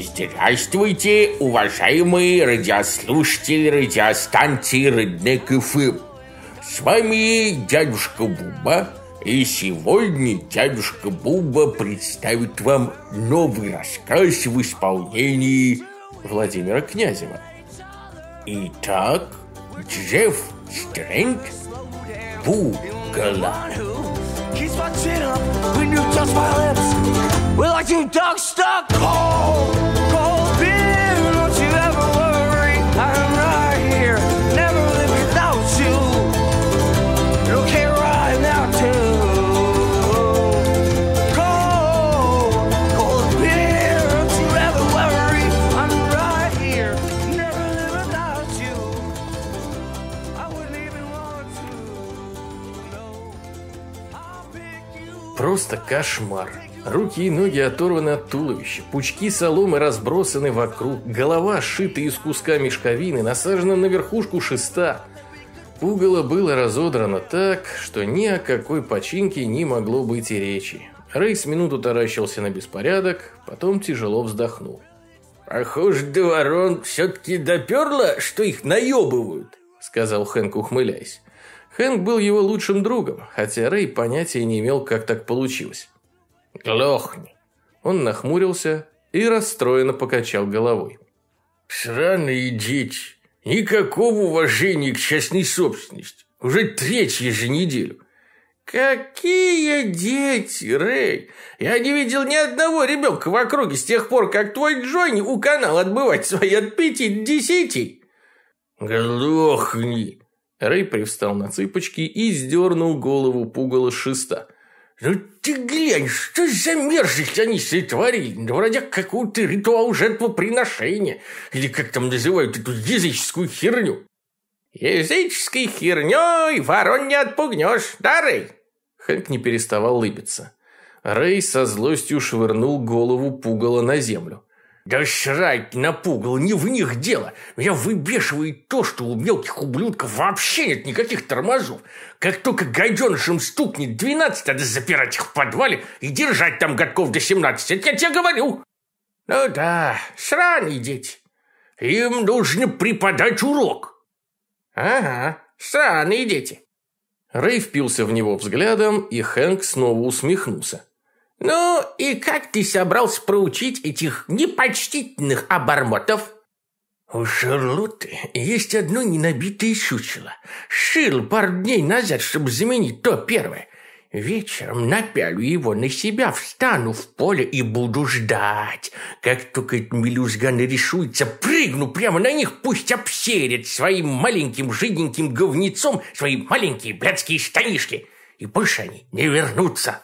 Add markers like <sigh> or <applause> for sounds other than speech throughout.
Здравствуйте, уважаемые радиослушатели радиостанции Реднек ФМ. С вами дядюшка Буба, и сегодня дядюшка Буба представит вам новый рассказ в исполнении Владимира Князева. Итак, Джефф Стрэнд my lips. We're like two dogs stuck? Cold, cold Просто кошмар. Руки и ноги оторваны от туловища, пучки соломы разбросаны вокруг, голова, сшита из куска мешковины, насажена на верхушку шеста. Пугало было разодрано так, что ни о какой починке не могло быть и речи. Рэй с минуту таращился на беспорядок, потом тяжело вздохнул. Похоже, до ворон все-таки доперло, что их наебывают. сказал Хэнк, ухмыляясь. Хэнк был его лучшим другом, хотя Рэй понятия не имел, как так получилось. Глохни. Он нахмурился и расстроенно покачал головой. Сраные дети. Никакого уважения к частной собственности. Уже третью же неделю. Какие дети, Рэй! Я не видел ни одного ребенка в округе с тех пор, как твой Джонни уканал отбывать свои от пяти до десяти. Глохни. Рэй привстал на цыпочки и сдернул голову пугала шеста. Ну ты глянь, что за мерзость они сотворили? Да вроде какой-то ритуал жертвоприношения. Или как там называют эту языческую херню. Языческой херней ворон не отпугнешь, да, Рэй? Хэнк не переставал улыбиться. Рэй со злостью швырнул голову пугала на землю. Да срать на пугало, не в них дело. Меня выбешивает то, что у мелких ублюдков вообще нет никаких тормозов. Как только гаденышем стукнет 12, надо запирать их в подвале и держать там годков до 17. Это я тебе говорю. Ну да, сраные дети. Им нужно преподать урок. Ага, сраные дети. Рэй впился в него взглядом, и Хэнк снова усмехнулся. Ну, и как ты собрался проучить этих непочтительных обормотов? У Шарлотты есть одно ненабитое чучело. Шил пару дней назад, чтобы заменить то первое. Вечером напялю его на себя, встану в поле и буду ждать. Как только эти мелюзганы решуются, прыгну прямо на них, пусть обсерят своим маленьким жиденьким говнецом свои маленькие блядские штанишки. И больше они не вернутся.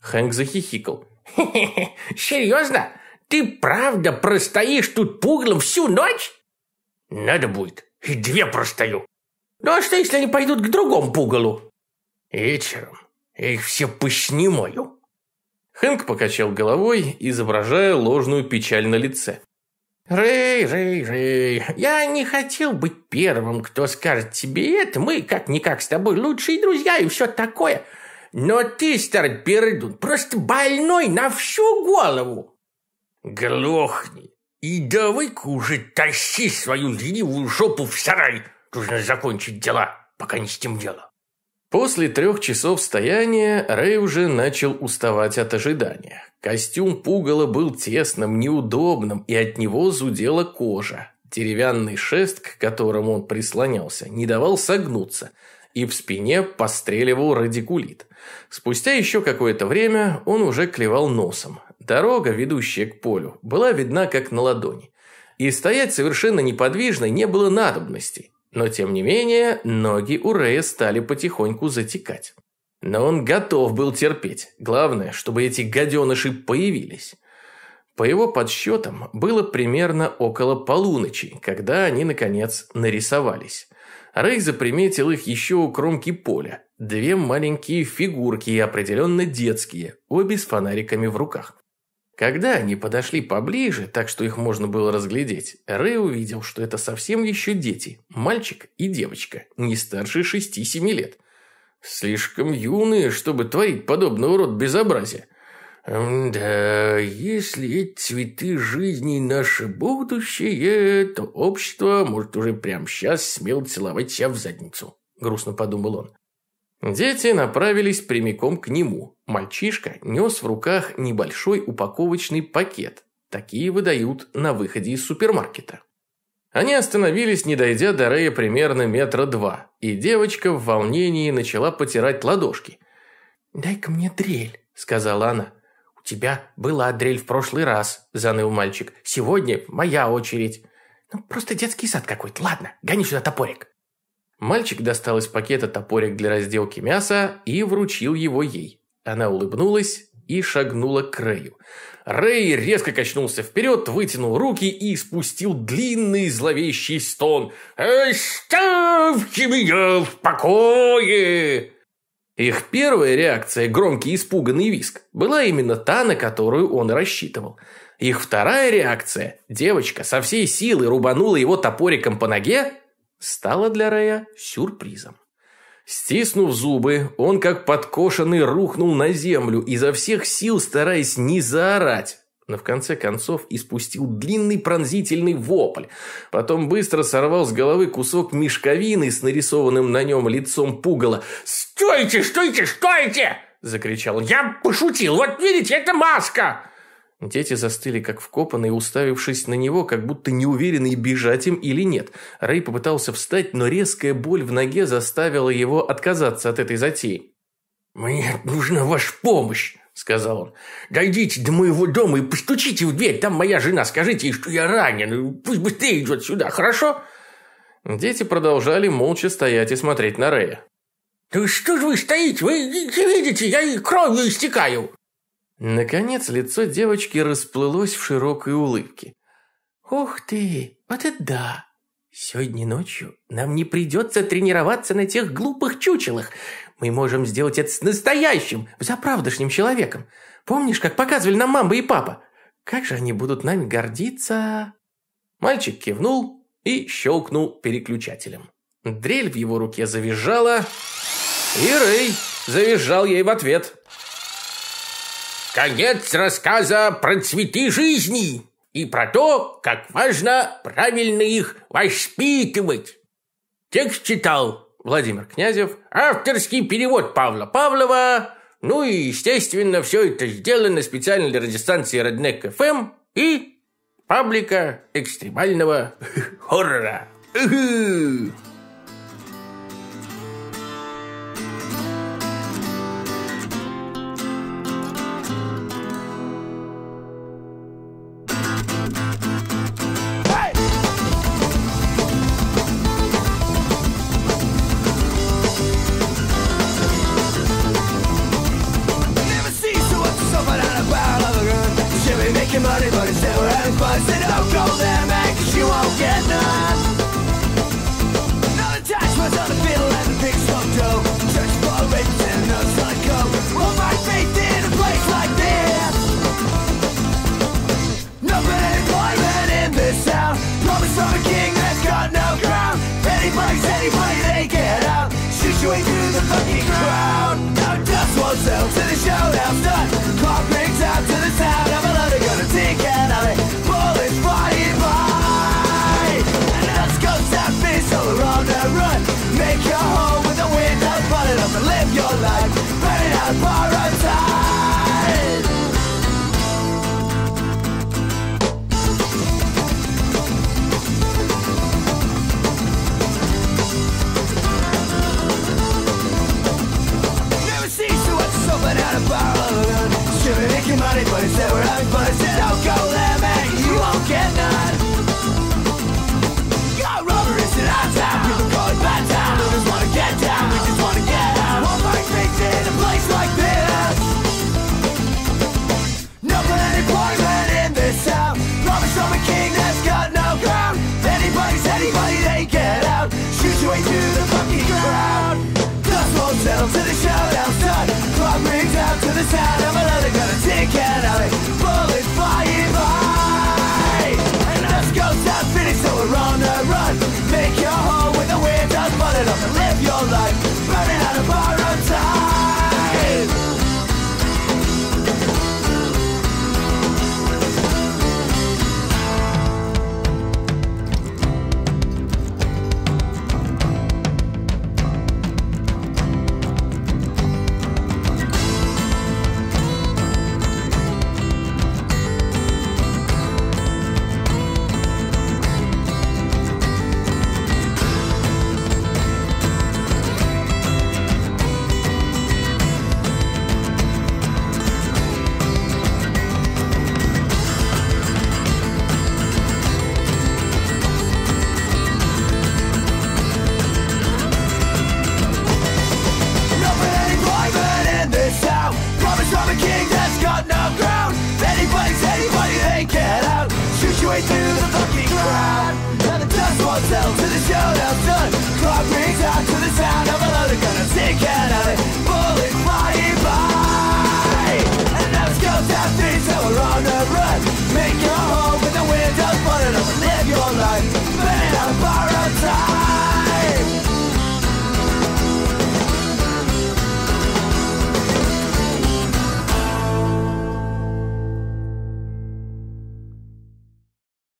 Хэнк захихикал. <laughs> «Хе-хе-хе, серьезно? Ты правда простоишь тут пуглом всю ночь? Надо будет, и две простою. Ну а что, если они пойдут к другому пугалу? Вечером я их все поснимаю. Хэнк покачал головой, изображая ложную печаль на лице. Рэй, Рэй, Рэй, я не хотел быть первым, кто скажет тебе это. Мы как-никак с тобой лучшие друзья и все такое. Но ты, старый пердун, просто больной на всю голову. Глохни. И давай-ка уже тащи свою ленивую жопу в сарай. Нужно закончить дела, пока не стемнело. После трех часов стояния Рэй уже начал уставать от ожидания. Костюм пугала был тесным, неудобным, и от него зудела кожа. Деревянный шест, к которому он прислонялся, не давал согнуться, и в спине постреливал радикулит. Спустя еще какое-то время он уже клевал носом. Дорога, ведущая к полю, была видна как на ладони. И стоять совершенно неподвижно не было надобности. Но тем не менее, ноги у Рэя стали потихоньку затекать. Но он готов был терпеть. Главное, чтобы эти гаденыши появились. По его подсчетам, было примерно около полуночи, когда они, наконец, нарисовались. Рэй заприметил их еще у кромки поля. Две маленькие фигурки, определенно детские, обе с фонариками в руках. Когда они подошли поближе, так что их можно было разглядеть, Рэй увидел, что это совсем еще дети, мальчик и девочка, не старше шести-семи лет. Слишком юные, чтобы творить подобного рода безобразия. Да, если эти цветы жизни наше будущее, то общество может уже прямо сейчас смело целовать себя в задницу, грустно подумал он. Дети направились прямиком к нему. Мальчишка нес в руках небольшой упаковочный пакет. Такие выдают на выходе из супермаркета. Они остановились, не дойдя до Рэя примерно метра два, и девочка в волнении начала потирать ладошки. «Дай-ка мне дрель», — сказала она тебя была дрель в прошлый раз», – заныл мальчик. «Сегодня моя очередь». «Ну, просто детский сад какой-то. Ладно, гони сюда топорик». Мальчик достал из пакета топорик для разделки мяса и вручил его ей. Она улыбнулась и шагнула к Рэю. Рэй резко качнулся вперед, вытянул руки и спустил длинный зловещий стон. «Оставьте меня в покое!» Их первая реакция, громкий испуганный виск, была именно та, на которую он рассчитывал. Их вторая реакция, девочка со всей силы рубанула его топориком по ноге, стала для Рэя сюрпризом. Стиснув зубы, он как подкошенный рухнул на землю, изо всех сил стараясь не заорать но в конце концов испустил длинный пронзительный вопль. Потом быстро сорвал с головы кусок мешковины с нарисованным на нем лицом пугала. «Стойте, стойте, стойте!» – закричал. «Я пошутил! Вот видите, это маска!» Дети застыли как вкопанные, уставившись на него, как будто неуверенные, бежать им или нет. Рэй попытался встать, но резкая боль в ноге заставила его отказаться от этой затеи. «Мне нужна ваша помощь!» Сказал он. «Дойдите до моего дома и постучите в дверь. Там моя жена. Скажите ей, что я ранен. Пусть быстрее идет сюда, хорошо?» Дети продолжали молча стоять и смотреть на Рея. «Да что же вы стоите? Вы не видите, я и кровью истекаю!» Наконец лицо девочки расплылось в широкой улыбке. «Ух ты, вот это да! Сегодня ночью нам не придется тренироваться на тех глупых чучелах. Мы можем сделать это с настоящим, заправдошним человеком. Помнишь, как показывали нам мама и папа? Как же они будут нами гордиться?» Мальчик кивнул и щелкнул переключателем. Дрель в его руке завизжала, и Рэй завизжал ей в ответ. «Конец рассказа про цветы жизни и про то, как важно правильно их воспитывать». Текст читал Владимир Князев, авторский перевод Павла Павлова, ну и, естественно, все это сделано специально для радиостанции Redneck FM и паблика экстремального <laughs> хоррора. to the shout outside. Clock rings out to the sound of a melodic